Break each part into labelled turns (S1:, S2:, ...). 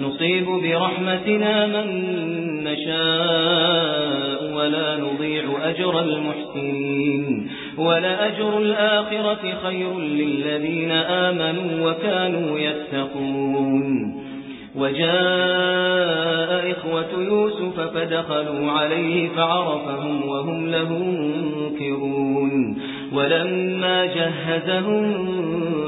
S1: نصيب برحمتنا من نشاء ولا نضيع أجر المحسنين ولأجر الآخرة خير للذين آمنوا وكانوا يتقون وجاء إخوة يوسف فدخلوا عليه فعرفهم وهم له منكرون ولما جهزهم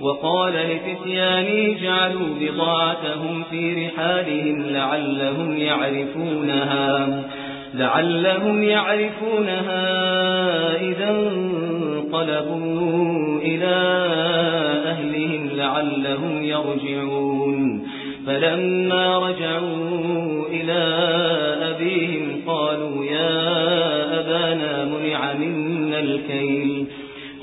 S1: وقال لفتياني جعلوا بضاعتهم في رحالهم لعلهم يعرفونها لعلهم يعرفونها إذا انقلبوا إلى أهلهم لعلهم يرجعون. فلما رجعوا إلى أبيهم قالوا يا أبانا منع منا الكيل.